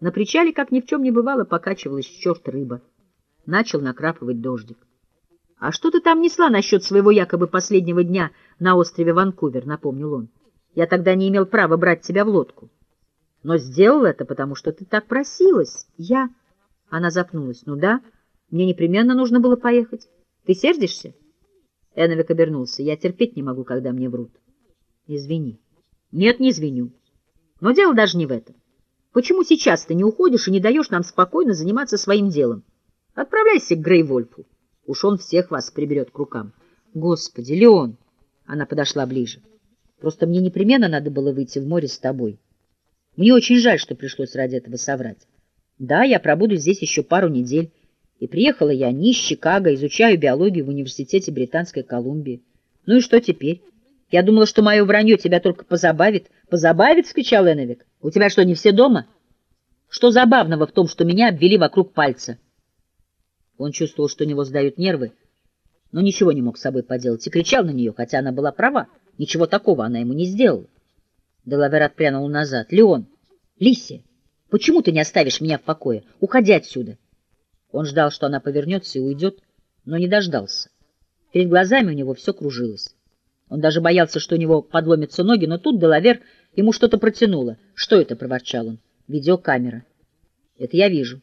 На причале, как ни в чем не бывало, покачивалась черт рыба. Начал накрапывать дождик. — А что ты там несла насчет своего якобы последнего дня на острове Ванкувер? — напомнил он. — Я тогда не имел права брать тебя в лодку. Но сделал это, потому что ты так просилась. Я... Она запнулась. — Ну да, мне непременно нужно было поехать. Ты сердишься? Эновик обернулся. — Я терпеть не могу, когда мне врут. — Извини. — Нет, не извиню. Но дело даже не в этом. Почему сейчас ты не уходишь и не даешь нам спокойно заниматься своим делом? Отправляйся к Грейвольфу. Уж он всех вас приберет к рукам. Господи, Леон! Она подошла ближе. Просто мне непременно надо было выйти в море с тобой. Мне очень жаль, что пришлось ради этого соврать. Да, я пробуду здесь еще пару недель. И приехала я не из Чикаго, изучаю биологию в университете Британской Колумбии. Ну и что теперь? Я думала, что мое вранье тебя только позабавит. Позабавит, — скричал Эновик. У тебя что, не все дома? Что забавного в том, что меня обвели вокруг пальца? Он чувствовал, что у него сдают нервы, но ничего не мог с собой поделать и кричал на нее, хотя она была права. Ничего такого она ему не сделала. Делавер отпрянул назад. — Леон, Лисия, почему ты не оставишь меня в покое? Уходи отсюда. Он ждал, что она повернется и уйдет, но не дождался. Перед глазами у него все кружилось. Он даже боялся, что у него подломятся ноги, но тут Делавер ему что-то протянуло. — Что это? — проворчал он. — Видеокамера. — Это я вижу.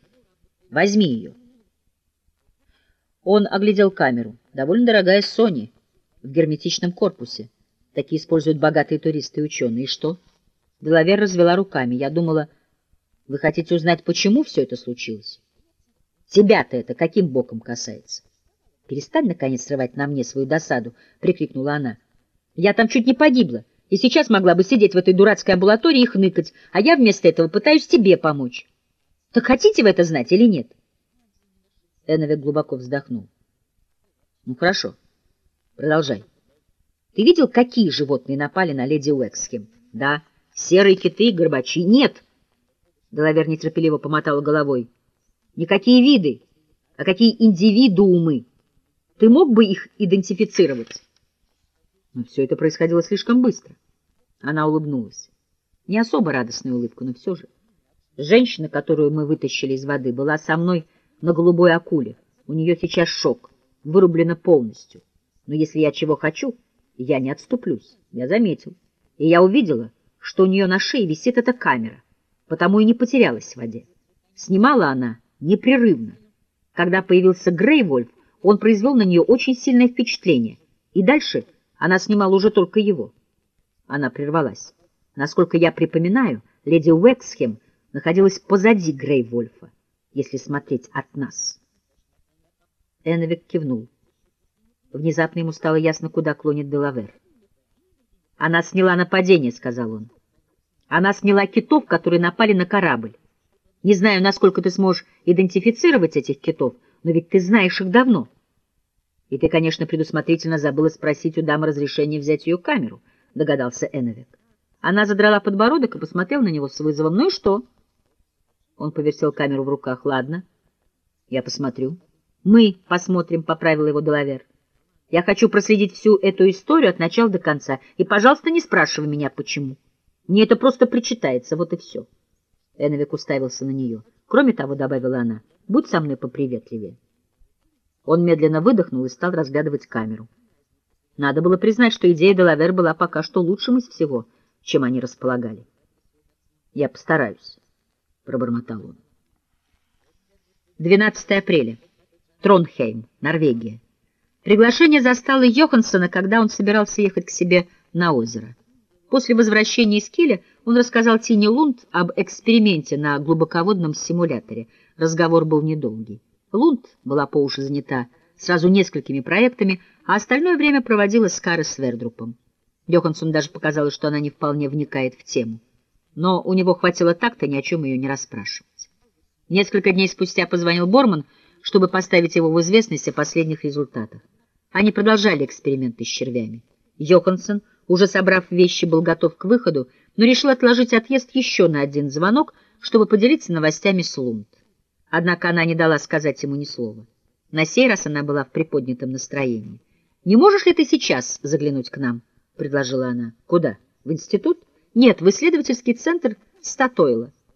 Возьми ее. Он оглядел камеру. Довольно дорогая Sony в герметичном корпусе. Такие используют богатые туристы и ученые. И что? Делавер развела руками. Я думала, вы хотите узнать, почему все это случилось? Тебя-то это каким боком касается? Перестань, наконец, срывать на мне свою досаду, — прикрикнула она. Я там чуть не погибла, и сейчас могла бы сидеть в этой дурацкой амбулатории и хныкать, а я вместо этого пытаюсь тебе помочь. Так хотите вы это знать или нет? — Эновик глубоко вздохнул. — Ну, хорошо. Продолжай. Ты видел, какие животные напали на леди Уэксхем? — Да. Серые киты и горбачи. — Нет. Делавер нетерпеливо помотал головой. — Никакие виды, а какие индивидуумы. Ты мог бы их идентифицировать? Но все это происходило слишком быстро. Она улыбнулась. Не особо радостная улыбка, но все же. Женщина, которую мы вытащили из воды, была со мной на голубой акуле. У нее сейчас шок, вырублена полностью. Но если я чего хочу, я не отступлюсь. Я заметил. И я увидела, что у нее на шее висит эта камера, потому и не потерялась в воде. Снимала она непрерывно. Когда появился Грейвольф, он произвел на нее очень сильное впечатление, и дальше она снимала уже только его. Она прервалась. Насколько я припоминаю, леди Уэксхем находилась позади Грейвольфа если смотреть от нас. Эновик кивнул. Внезапно ему стало ясно, куда клонит Делавер. «Она сняла нападение», — сказал он. «Она сняла китов, которые напали на корабль. Не знаю, насколько ты сможешь идентифицировать этих китов, но ведь ты знаешь их давно. И ты, конечно, предусмотрительно забыла спросить у дамы разрешения взять ее камеру», — догадался Эновик. Она задрала подбородок и посмотрела на него с вызовом. «Ну и что?» Он повертел камеру в руках. Ладно, я посмотрю. Мы посмотрим, — поправил его Делавер. Я хочу проследить всю эту историю от начала до конца. И, пожалуйста, не спрашивай меня, почему. Мне это просто причитается, вот и все. Эновик уставился на нее. Кроме того, — добавила она, — будь со мной поприветливее. Он медленно выдохнул и стал разглядывать камеру. Надо было признать, что идея Делавер была пока что лучшим из всего, чем они располагали. Я постараюсь. — пробормотал он. 12 апреля. Тронхейм, Норвегия. Приглашение застало Йоханссона, когда он собирался ехать к себе на озеро. После возвращения из Киля он рассказал Тине Лунд об эксперименте на глубоководном симуляторе. Разговор был недолгий. Лунд была по уши занята сразу несколькими проектами, а остальное время проводила с Карой Свердрупом. Йоханссон даже показалось, что она не вполне вникает в тему но у него хватило так-то ни о чем ее не расспрашивать. Несколько дней спустя позвонил Борман, чтобы поставить его в известность о последних результатах. Они продолжали эксперименты с червями. Йоханссон, уже собрав вещи, был готов к выходу, но решил отложить отъезд еще на один звонок, чтобы поделиться новостями с Лунд. Однако она не дала сказать ему ни слова. На сей раз она была в приподнятом настроении. «Не можешь ли ты сейчас заглянуть к нам?» — предложила она. «Куда? В институт?» Нет, в исследовательский центр Статойла.